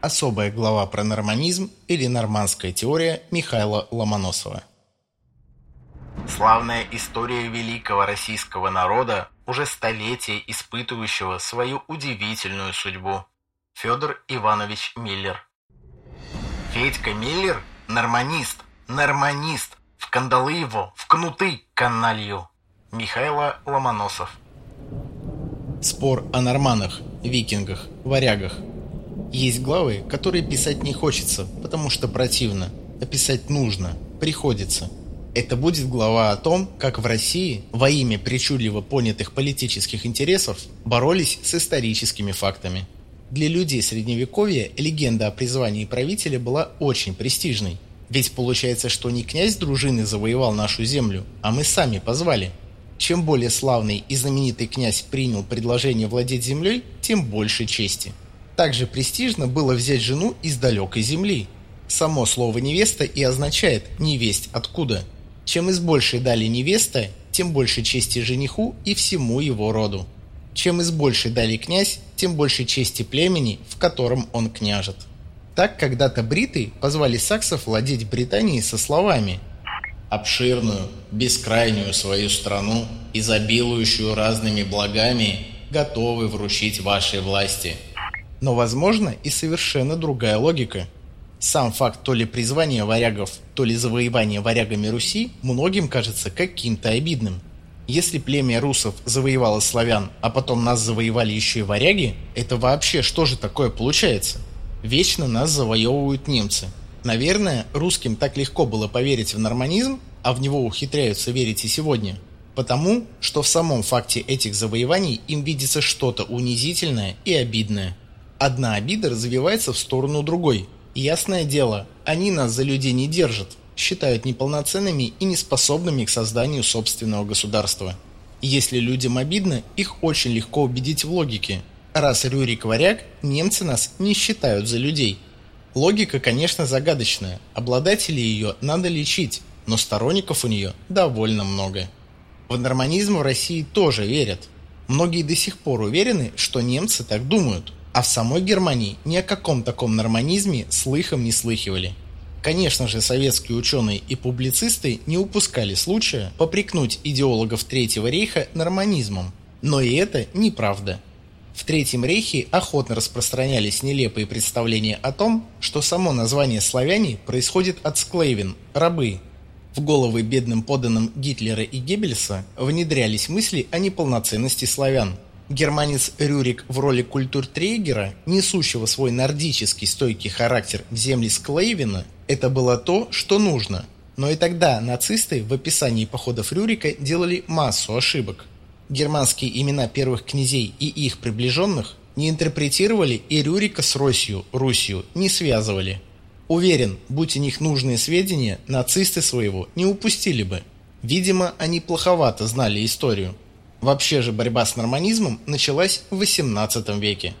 Особая глава про норманизм или нормандская теория Михаила Ломоносова. Славная история великого российского народа, уже столетия испытывающего свою удивительную судьбу. Федор Иванович Миллер. Федька Миллер – норманист, норманист, в кандалы его, в кнуты каналью. Михаила Ломоносов. Спор о норманах, викингах, варягах. Есть главы, которые писать не хочется, потому что противно, а писать нужно, приходится. Это будет глава о том, как в России во имя причудливо понятых политических интересов боролись с историческими фактами. Для людей Средневековья легенда о призвании правителя была очень престижной. Ведь получается, что не князь дружины завоевал нашу землю, а мы сами позвали. Чем более славный и знаменитый князь принял предложение владеть землей, тем больше чести. Также престижно было взять жену из далекой земли. Само слово «невеста» и означает «невесть откуда». Чем из большей дали невеста, тем больше чести жениху и всему его роду. Чем из большей дали князь, тем больше чести племени, в котором он княжет. Так когда-то бриты позвали саксов владеть Британией со словами «Обширную, бескрайнюю свою страну, изобилующую разными благами, готовы вручить вашей власти». Но возможно и совершенно другая логика. Сам факт то ли призвания варягов, то ли завоевания варягами Руси многим кажется каким-то обидным – если племя русов завоевало славян, а потом нас завоевали еще и варяги, это вообще что же такое получается? Вечно нас завоевывают немцы. Наверное, русским так легко было поверить в норманизм, а в него ухитряются верить и сегодня. Потому, что в самом факте этих завоеваний им видится что-то унизительное и обидное. Одна обида развивается в сторону другой. Ясное дело, они нас за людей не держат, считают неполноценными и неспособными к созданию собственного государства. Если людям обидно, их очень легко убедить в логике. Раз Рюрик варяг, немцы нас не считают за людей. Логика, конечно, загадочная, обладателей ее надо лечить, но сторонников у нее довольно много. В норманизм в России тоже верят. Многие до сих пор уверены, что немцы так думают, а в самой Германии ни о каком таком норманизме слыхом не слыхивали. Конечно же, советские ученые и публицисты не упускали случая попрекнуть идеологов Третьего рейха норманизмом. Но и это неправда. В Третьем рейхе охотно распространялись нелепые представления о том, что само название славяне происходит от склейвен – рабы. В головы бедным подданным Гитлера и Геббельса внедрялись мысли о неполноценности славян – Германец Рюрик в роли культуртрейгера, несущего свой нордический стойкий характер в земли Склейвена, это было то, что нужно. Но и тогда нацисты в описании походов Рюрика делали массу ошибок. Германские имена первых князей и их приближенных не интерпретировали и Рюрика с Росью, Русью не связывали. Уверен, будь у них нужные сведения, нацисты своего не упустили бы. Видимо, они плоховато знали историю. Вообще же борьба с норманизмом началась в XVIII веке.